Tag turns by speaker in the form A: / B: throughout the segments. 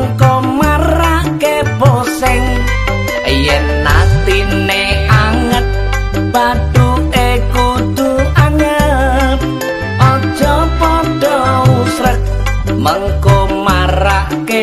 A: mengko marake poseng yen natine anget padu e kudu anget. Aja padha usrek mengko marake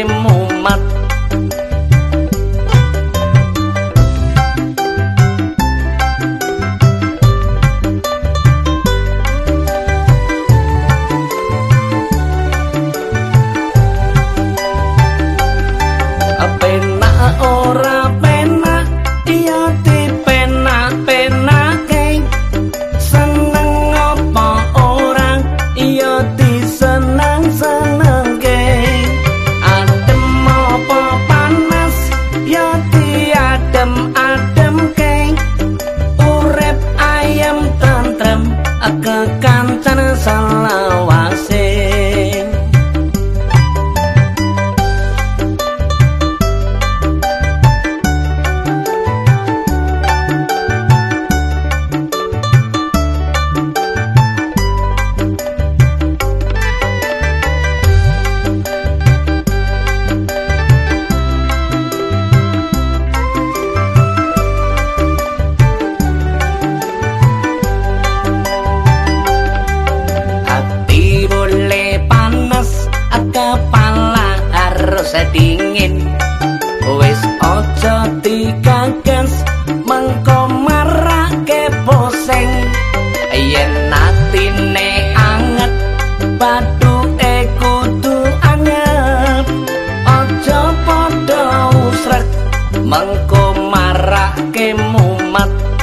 A: akeh mumat